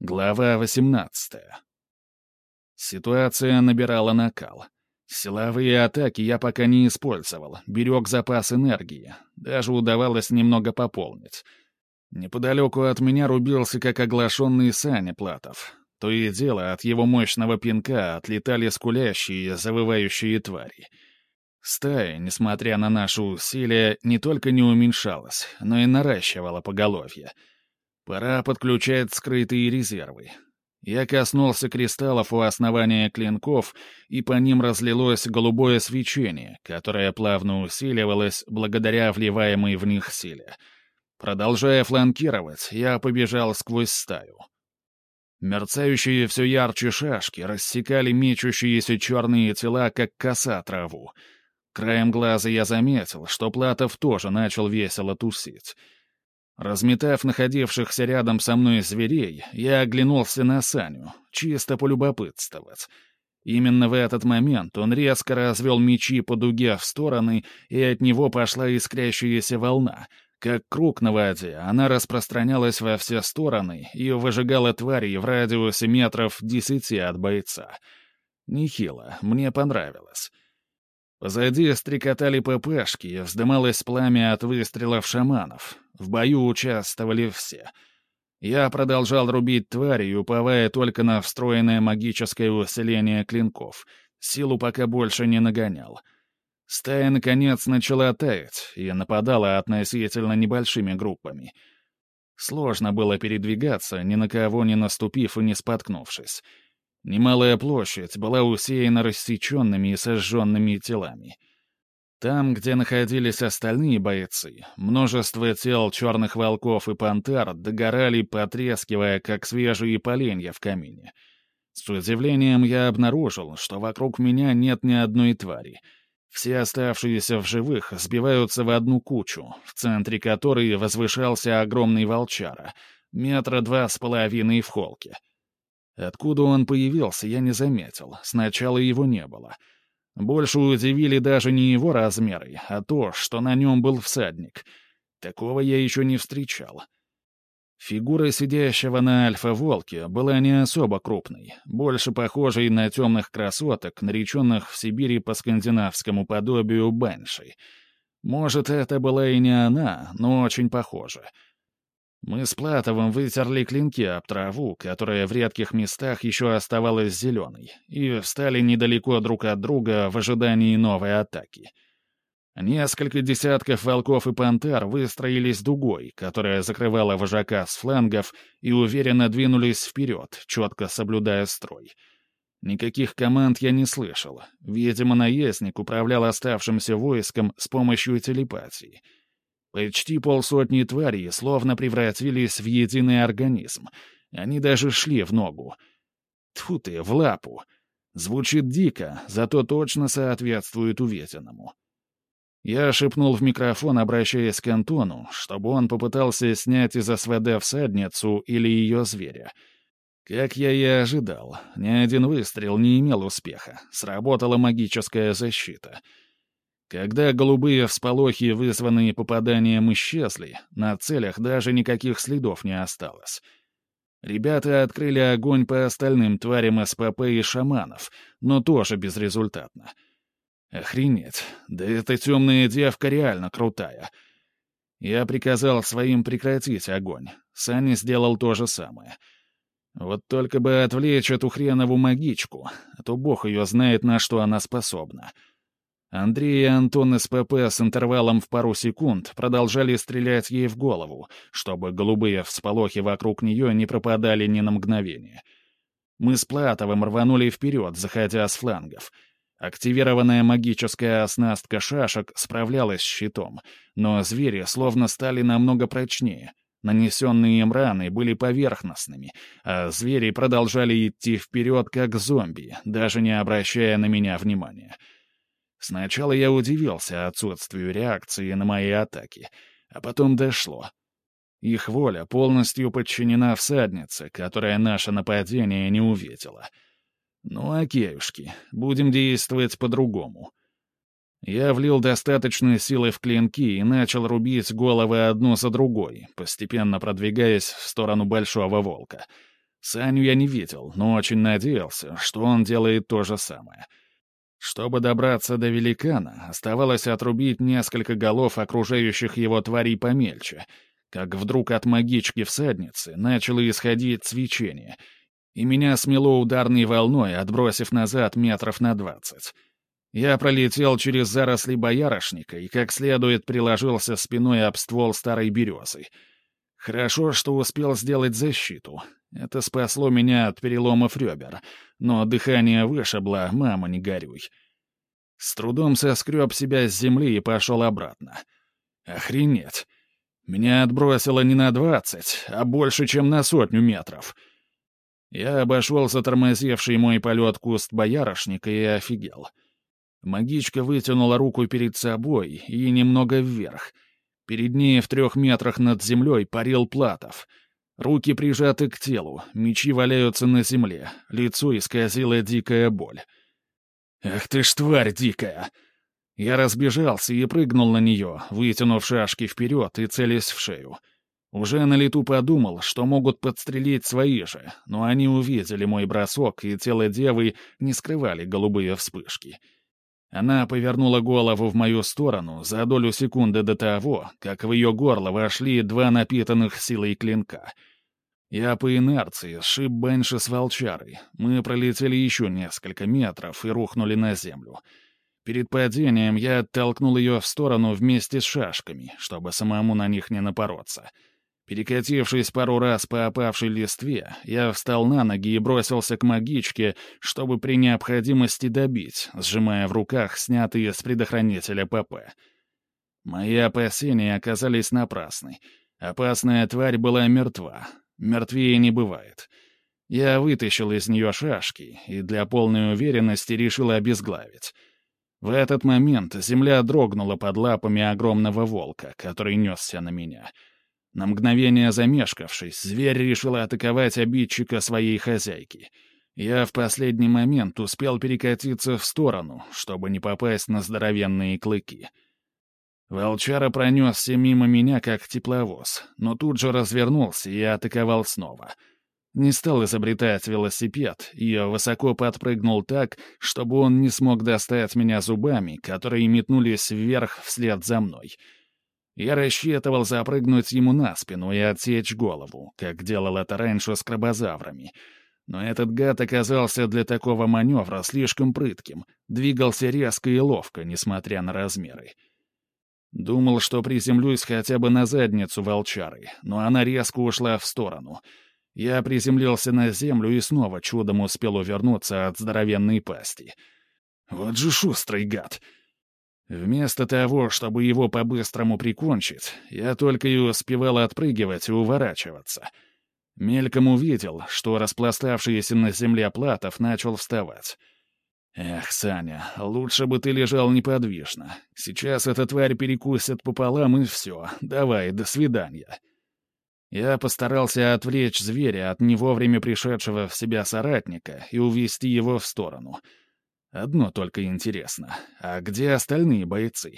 Глава 18. Ситуация набирала накал. Силовые атаки я пока не использовал, берег запас энергии. Даже удавалось немного пополнить. Неподалеку от меня рубился, как оглашенный Саня Платов. То и дело, от его мощного пинка отлетали скулящие, завывающие твари. Стая, несмотря на наши усилия, не только не уменьшалась, но и наращивала поголовье — Пора подключать скрытые резервы. Я коснулся кристаллов у основания клинков, и по ним разлилось голубое свечение, которое плавно усиливалось благодаря вливаемой в них силе. Продолжая фланкировать, я побежал сквозь стаю. Мерцающие все ярче шашки рассекали мечущиеся черные тела, как коса траву. Краем глаза я заметил, что Платов тоже начал весело тусить — Разметав находившихся рядом со мной зверей, я оглянулся на Саню, чисто полюбопытствовать. Именно в этот момент он резко развел мечи по дуге в стороны, и от него пошла искрящаяся волна. Как круг на воде, она распространялась во все стороны и выжигала тварей в радиусе метров десяти от бойца. Нехило, мне понравилось. Позади стрекотали ППшки, вздымалось пламя от выстрелов шаманов. В бою участвовали все. Я продолжал рубить твари, уповая только на встроенное магическое усиление клинков. Силу пока больше не нагонял. Стая, наконец, начала таять и нападала относительно небольшими группами. Сложно было передвигаться, ни на кого не наступив и не споткнувшись. Немалая площадь была усеяна рассеченными и сожженными телами. Там, где находились остальные бойцы, множество тел черных волков и пантер догорали, потрескивая, как свежие поленья в камине. С удивлением я обнаружил, что вокруг меня нет ни одной твари. Все оставшиеся в живых сбиваются в одну кучу, в центре которой возвышался огромный волчара, метра два с половиной в холке — Откуда он появился, я не заметил. Сначала его не было. Больше удивили даже не его размеры, а то, что на нем был всадник. Такого я еще не встречал. Фигура сидящего на альфа-волке была не особо крупной, больше похожей на темных красоток, нареченных в Сибири по скандинавскому подобию банши. Может, это была и не она, но очень похожа. Мы с Платовым вытерли клинки об траву, которая в редких местах еще оставалась зеленой, и встали недалеко друг от друга в ожидании новой атаки. Несколько десятков волков и пантер выстроились дугой, которая закрывала вожака с флангов, и уверенно двинулись вперед, четко соблюдая строй. Никаких команд я не слышал. Видимо, наездник управлял оставшимся войском с помощью телепатии — Почти полсотни тварей словно превратились в единый организм. Они даже шли в ногу. Тьфу ты, в лапу. Звучит дико, зато точно соответствует увиденному. Я шепнул в микрофон, обращаясь к Антону, чтобы он попытался снять из СВД всадницу или ее зверя. Как я и ожидал, ни один выстрел не имел успеха. Сработала магическая защита — когда голубые всполохи, вызванные попаданием, исчезли, на целях даже никаких следов не осталось. Ребята открыли огонь по остальным тварям СПП и шаманов, но тоже безрезультатно. Охренеть, да эта темная девка реально крутая. Я приказал своим прекратить огонь. Саня сделал то же самое. Вот только бы отвлечь эту хренову магичку, а то бог ее знает, на что она способна. — Андрей и Антон из ПП с интервалом в пару секунд продолжали стрелять ей в голову, чтобы голубые всполохи вокруг нее не пропадали ни на мгновение. Мы с Платовым рванули вперед, заходя с флангов. Активированная магическая оснастка шашек справлялась с щитом, но звери словно стали намного прочнее. Нанесенные им раны были поверхностными, а звери продолжали идти вперед, как зомби, даже не обращая на меня внимания. — Сначала я удивился отсутствию реакции на мои атаки, а потом дошло. Их воля полностью подчинена всаднице, которая наше нападение не увидела. Ну, окейушки, будем действовать по-другому. Я влил достаточно силы в клинки и начал рубить головы одну за другой, постепенно продвигаясь в сторону Большого Волка. Саню я не видел, но очень надеялся, что он делает то же самое. Чтобы добраться до великана, оставалось отрубить несколько голов окружающих его тварей помельче, как вдруг от магички всадницы начало исходить свечение, и меня смело ударной волной, отбросив назад метров на двадцать. Я пролетел через заросли боярышника и как следует приложился спиной об ствол старой березы. Хорошо, что успел сделать защиту. Это спасло меня от переломов ребер, но дыхание вышибло, мама, не горюй. С трудом соскреб себя с земли и пошел обратно. Охренеть. Меня отбросило не на двадцать, а больше, чем на сотню метров. Я обошел затормозевший мой полет куст боярышника и офигел. Магичка вытянула руку перед собой и немного вверх. Перед ней в трех метрах над землей парил Платов — Руки прижаты к телу, мечи валяются на земле, лицо исказила дикая боль. «Ах ты ж тварь дикая!» Я разбежался и прыгнул на нее, вытянув шашки вперед и целясь в шею. Уже на лету подумал, что могут подстрелить свои же, но они увидели мой бросок, и тело девы не скрывали голубые вспышки. Она повернула голову в мою сторону за долю секунды до того, как в ее горло вошли два напитанных силой клинка — я по инерции сшиб Бенши с волчарой. Мы пролетели еще несколько метров и рухнули на землю. Перед падением я оттолкнул ее в сторону вместе с шашками, чтобы самому на них не напороться. Перекатившись пару раз по опавшей листве, я встал на ноги и бросился к магичке, чтобы при необходимости добить, сжимая в руках снятые с предохранителя ПП. Мои опасения оказались напрасны. Опасная тварь была мертва, Мертвее не бывает. Я вытащил из нее шашки и для полной уверенности решил обезглавить. В этот момент земля дрогнула под лапами огромного волка, который несся на меня. На мгновение замешкавшись, зверь решил атаковать обидчика своей хозяйки. Я в последний момент успел перекатиться в сторону, чтобы не попасть на здоровенные клыки — Волчара пронесся мимо меня, как тепловоз, но тут же развернулся и атаковал снова. Не стал изобретать велосипед и высоко подпрыгнул так, чтобы он не смог достать меня зубами, которые метнулись вверх вслед за мной. Я рассчитывал запрыгнуть ему на спину и отсечь голову, как делал это раньше с крабозаврами. Но этот гад оказался для такого маневра слишком прытким, двигался резко и ловко, несмотря на размеры. Думал, что приземлюсь хотя бы на задницу волчары, но она резко ушла в сторону. Я приземлился на землю и снова чудом успел увернуться от здоровенной пасти. Вот же шустрый гад! Вместо того, чтобы его по-быстрому прикончить, я только и успевал отпрыгивать и уворачиваться. Мельком увидел, что распластавшийся на земле Платов начал вставать. «Эх, Саня, лучше бы ты лежал неподвижно. Сейчас эта тварь перекусит пополам, и все. Давай, до свидания». Я постарался отвлечь зверя от не вовремя пришедшего в себя соратника и увести его в сторону. Одно только интересно. А где остальные бойцы?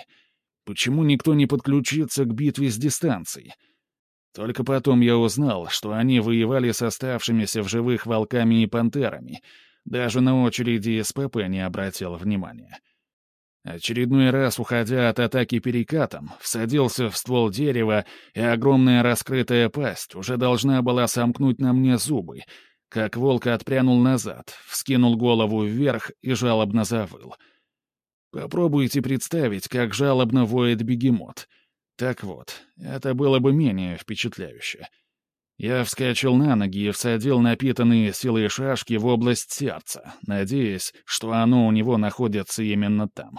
Почему никто не подключится к битве с дистанцией? Только потом я узнал, что они воевали с оставшимися в живых волками и пантерами — даже на очереди СПП не обратил внимания. Очередной раз, уходя от атаки перекатом, всадился в ствол дерева, и огромная раскрытая пасть уже должна была сомкнуть на мне зубы, как волк отпрянул назад, вскинул голову вверх и жалобно завыл. Попробуйте представить, как жалобно воет бегемот. Так вот, это было бы менее впечатляюще. Я вскочил на ноги и всадил напитанные силой шашки в область сердца, надеясь, что оно у него находится именно там.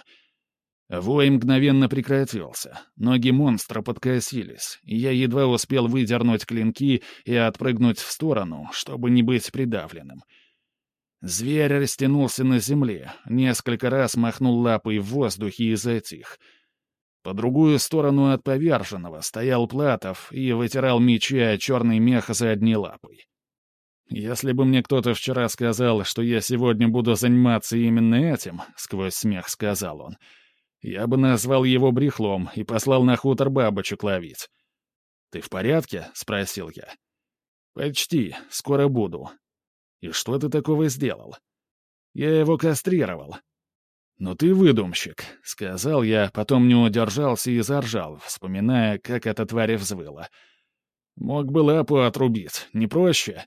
Вой мгновенно прекратился, ноги монстра подкосились, и я едва успел выдернуть клинки и отпрыгнуть в сторону, чтобы не быть придавленным. Зверь растянулся на земле, несколько раз махнул лапой в воздухе и затих — по другую сторону от поверженного стоял Платов и вытирал мечи о черный мех задней лапой. «Если бы мне кто-то вчера сказал, что я сегодня буду заниматься именно этим», — сквозь смех сказал он, — «я бы назвал его брехлом и послал на хутор бабочек ловить». «Ты в порядке?» — спросил я. «Почти. Скоро буду». «И что ты такого сделал?» «Я его кастрировал». «Ну ты выдумщик», — сказал я, потом не удержался и заржал, вспоминая, как эта тварь взвыла. «Мог бы лапу отрубить, не проще?»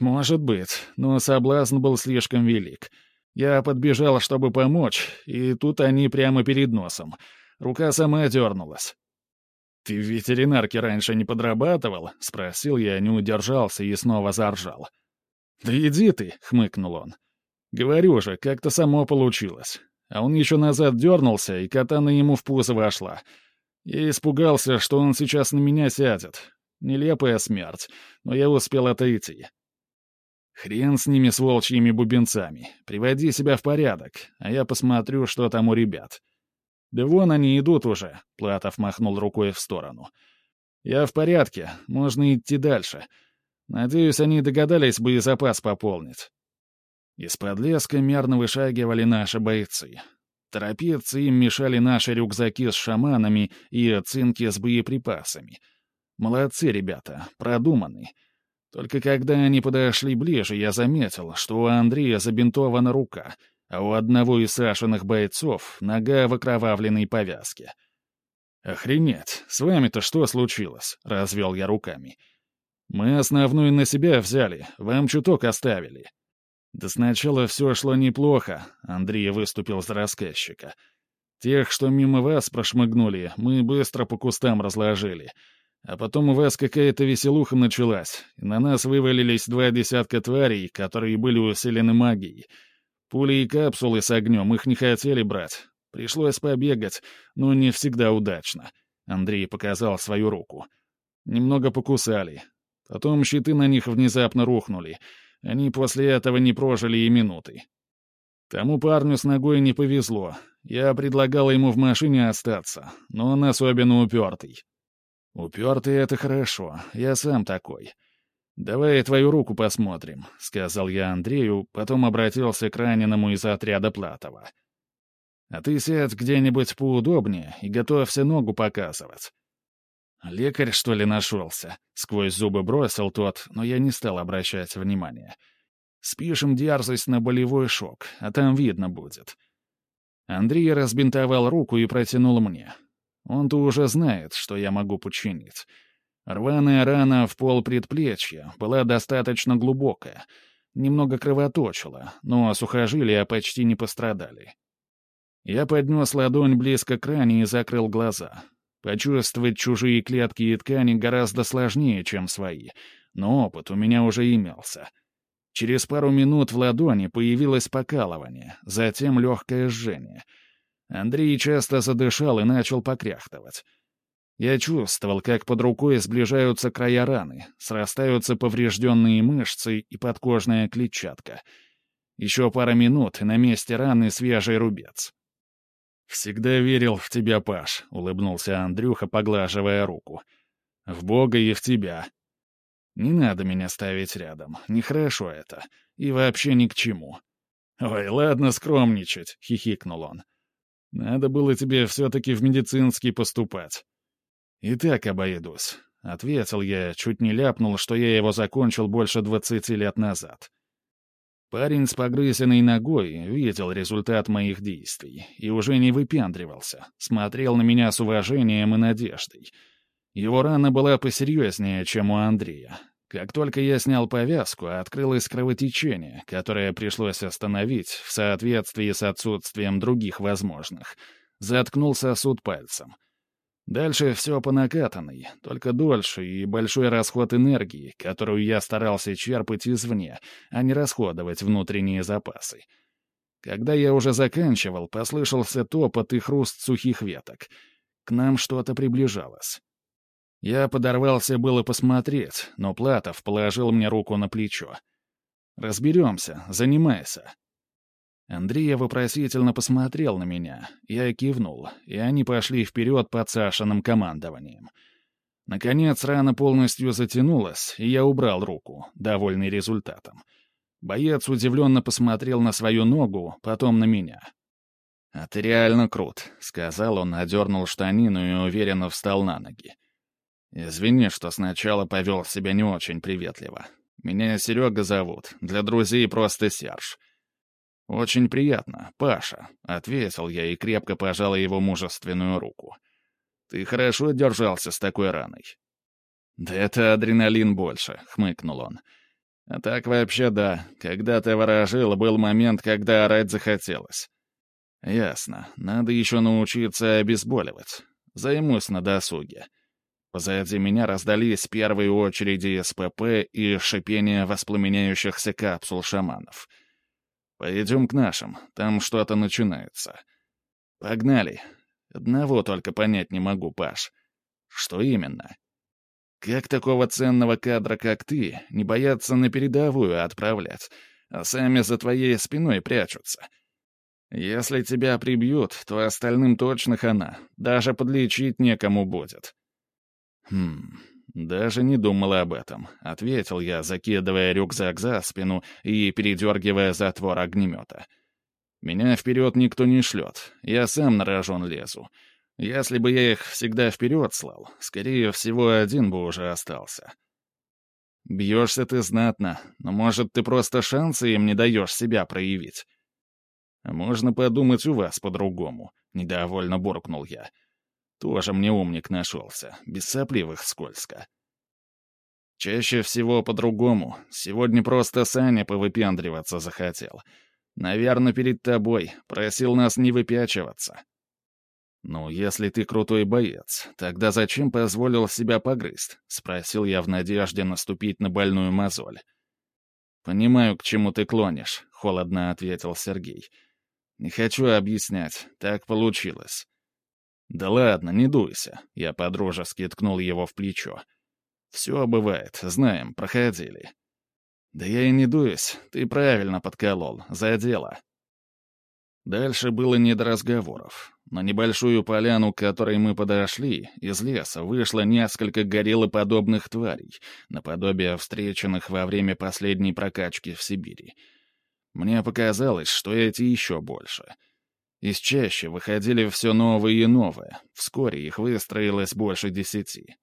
«Может быть, но соблазн был слишком велик. Я подбежал, чтобы помочь, и тут они прямо перед носом. Рука сама дернулась. «Ты в ветеринарке раньше не подрабатывал?» — спросил я, не удержался и снова заржал. «Да иди ты!» — хмыкнул он. «Говорю же, как-то само получилось. А он еще назад дернулся, и катана ему в пузо вошла. Я испугался, что он сейчас на меня сядет. Нелепая смерть, но я успел отойти. Хрен с ними, с волчьими бубенцами. Приводи себя в порядок, а я посмотрю, что там у ребят. Да вон они идут уже, Платов махнул рукой в сторону. Я в порядке, можно идти дальше. Надеюсь, они догадались боезапас пополнить. Из-под леска мерно вышагивали наши бойцы. Торопиться им мешали наши рюкзаки с шаманами и цинки с боеприпасами. Молодцы ребята, продуманные. Только когда они подошли ближе, я заметил, что у Андрея забинтована рука, а у одного из Сашиных бойцов нога в окровавленной повязке. «Охренеть, с вами-то что случилось?» — развел я руками. «Мы основную на себя взяли, вам чуток оставили». «Да сначала все шло неплохо», — Андрей выступил за рассказчика. «Тех, что мимо вас прошмыгнули, мы быстро по кустам разложили». А потом у вас какая-то веселуха началась, и на нас вывалились два десятка тварей, которые были усилены магией. Пули и капсулы с огнем их не хотели брать. Пришлось побегать, но не всегда удачно. Андрей показал свою руку. Немного покусали. Потом щиты на них внезапно рухнули. Они после этого не прожили и минуты. Тому парню с ногой не повезло. Я предлагал ему в машине остаться, но он особенно упертый. «Упертый — это хорошо, я сам такой. Давай твою руку посмотрим», — сказал я Андрею, потом обратился к раненому из отряда Платова. «А ты сядь где-нибудь поудобнее и готовься ногу показывать». «Лекарь, что ли, нашелся?» — сквозь зубы бросил тот, но я не стал обращать внимания. «Спишем дерзость на болевой шок, а там видно будет». Андрей разбинтовал руку и протянул мне. Он-то уже знает, что я могу починить. Рваная рана в пол предплечья была достаточно глубокая. Немного кровоточила, но сухожилия почти не пострадали. Я поднес ладонь близко к ране и закрыл глаза. Почувствовать чужие клетки и ткани гораздо сложнее, чем свои, но опыт у меня уже имелся. Через пару минут в ладони появилось покалывание, затем легкое жжение — Андрей часто задышал и начал покряхтывать. Я чувствовал, как под рукой сближаются края раны, срастаются поврежденные мышцы и подкожная клетчатка. Еще пара минут, и на месте раны свежий рубец. «Всегда верил в тебя, Паш», — улыбнулся Андрюха, поглаживая руку. «В Бога и в тебя. Не надо меня ставить рядом, нехорошо это. И вообще ни к чему». «Ой, ладно скромничать», — хихикнул он. Надо было тебе все-таки в медицинский поступать. И так обойдусь. — ответил я, чуть не ляпнул, что я его закончил больше двадцати лет назад. Парень с погрызенной ногой видел результат моих действий и уже не выпендривался, смотрел на меня с уважением и надеждой. Его рана была посерьезнее, чем у Андрея, как только я снял повязку, открылось кровотечение, которое пришлось остановить в соответствии с отсутствием других возможных. Заткнул сосуд пальцем. Дальше все по накатанной, только дольше и большой расход энергии, которую я старался черпать извне, а не расходовать внутренние запасы. Когда я уже заканчивал, послышался топот и хруст сухих веток. К нам что-то приближалось. Я подорвался было посмотреть, но Платов положил мне руку на плечо. «Разберемся, занимайся». Андрей вопросительно посмотрел на меня, я кивнул, и они пошли вперед под Сашиным командованием. Наконец рана полностью затянулась, и я убрал руку, довольный результатом. Боец удивленно посмотрел на свою ногу, потом на меня. «А ты реально крут», — сказал он, одернул штанину и уверенно встал на ноги. «Извини, что сначала повел себя не очень приветливо. Меня Серега зовут, для друзей просто Серж». «Очень приятно, Паша», — ответил я и крепко пожал его мужественную руку. «Ты хорошо держался с такой раной». «Да это адреналин больше», — хмыкнул он. «А так вообще да, когда ты ворожил, был момент, когда орать захотелось». «Ясно. Надо еще научиться обезболивать. Займусь на досуге». Позади меня раздались первые очереди СПП и шипение воспламеняющихся капсул шаманов. «Пойдем к нашим, там что-то начинается». «Погнали. Одного только понять не могу, Паш. Что именно?» «Как такого ценного кадра, как ты, не боятся на передовую отправлять, а сами за твоей спиной прячутся?» «Если тебя прибьют, то остальным точно хана, даже подлечить некому будет». «Хм, даже не думала об этом», — ответил я, закидывая рюкзак за спину и передергивая затвор огнемета. «Меня вперед никто не шлет, я сам на рожон лезу. Если бы я их всегда вперед слал, скорее всего, один бы уже остался». «Бьешься ты знатно, но, может, ты просто шансы им не даешь себя проявить?» «Можно подумать у вас по-другому», — недовольно буркнул я. Тоже мне умник нашелся, без сопливых скользко. Чаще всего по-другому. Сегодня просто Саня повыпендриваться захотел. Наверное, перед тобой. Просил нас не выпячиваться. «Ну, если ты крутой боец, тогда зачем позволил себя погрызть?» — спросил я в надежде наступить на больную мозоль. «Понимаю, к чему ты клонишь», — холодно ответил Сергей. «Не хочу объяснять. Так получилось. «Да ладно, не дуйся», — я подружески ткнул его в плечо. «Все бывает, знаем, проходили». «Да я и не дуюсь, ты правильно подколол, за дело». Дальше было не до разговоров. На небольшую поляну, к которой мы подошли, из леса вышло несколько гориллоподобных тварей, наподобие встреченных во время последней прокачки в Сибири. Мне показалось, что эти еще больше — из чаще выходили все новые и новые. Вскоре их выстроилось больше десяти.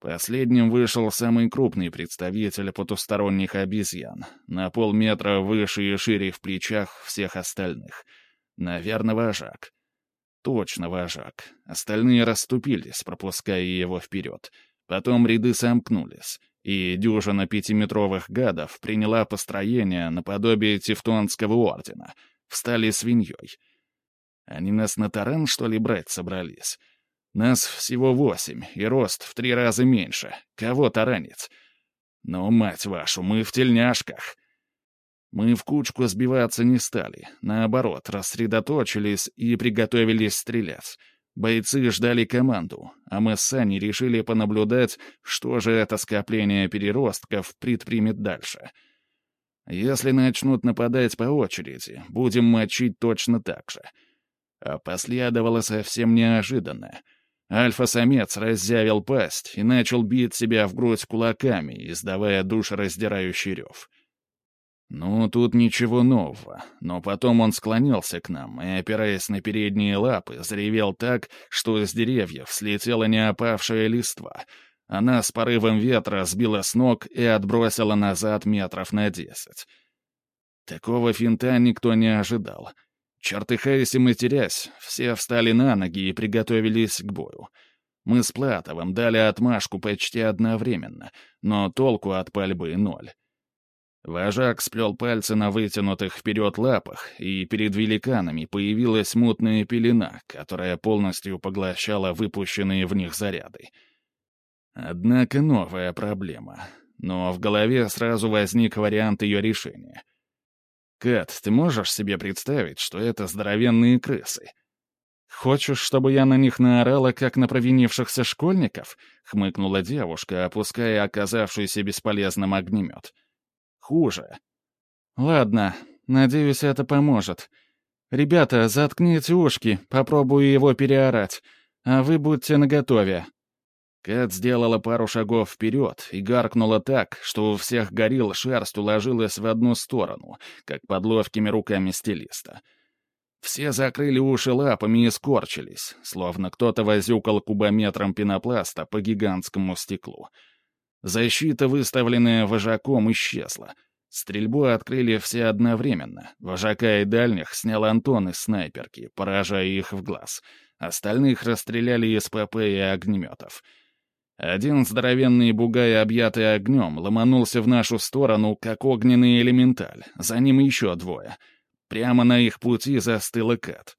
Последним вышел самый крупный представитель потусторонних обезьян, на полметра выше и шире в плечах всех остальных. Наверное, вожак. Точно вожак. Остальные расступились, пропуская его вперед. Потом ряды сомкнулись, и дюжина пятиметровых гадов приняла построение наподобие Тевтонского ордена. Встали свиньей — они нас на таран, что ли, брать собрались? Нас всего восемь, и рост в три раза меньше. Кого таранить? Ну, мать вашу, мы в тельняшках. Мы в кучку сбиваться не стали. Наоборот, рассредоточились и приготовились стрелять. Бойцы ждали команду, а мы с Саней решили понаблюдать, что же это скопление переростков предпримет дальше. Если начнут нападать по очереди, будем мочить точно так же — а последовало совсем неожиданно. Альфа-самец раззявил пасть и начал бить себя в грудь кулаками, издавая душераздирающий рев. Ну, тут ничего нового, но потом он склонился к нам и, опираясь на передние лапы, заревел так, что с деревьев слетела неопавшая листва. Она с порывом ветра сбила с ног и отбросила назад метров на десять. Такого финта никто не ожидал — Чертыхаясь и матерясь, все встали на ноги и приготовились к бою. Мы с Платовым дали отмашку почти одновременно, но толку от пальбы ноль. Вожак сплел пальцы на вытянутых вперед лапах, и перед великанами появилась мутная пелена, которая полностью поглощала выпущенные в них заряды. Однако новая проблема. Но в голове сразу возник вариант ее решения — «Кэт, ты можешь себе представить, что это здоровенные крысы?» «Хочешь, чтобы я на них наорала, как на провинившихся школьников?» — хмыкнула девушка, опуская оказавшийся бесполезным огнемет. «Хуже». «Ладно, надеюсь, это поможет. Ребята, заткните ушки, попробую его переорать, а вы будьте наготове». Кэт сделала пару шагов вперед и гаркнула так, что у всех горил шерсть уложилась в одну сторону, как под ловкими руками стилиста. Все закрыли уши лапами и скорчились, словно кто-то возюкал кубометром пенопласта по гигантскому стеклу. Защита, выставленная вожаком, исчезла. Стрельбу открыли все одновременно. Вожака и дальних снял Антон из снайперки, поражая их в глаз. Остальных расстреляли из ПП и огнеметов. Один здоровенный бугай, объятый огнем, ломанулся в нашу сторону, как огненный элементаль. За ним еще двое — Прямо на их пути застыл Кэт.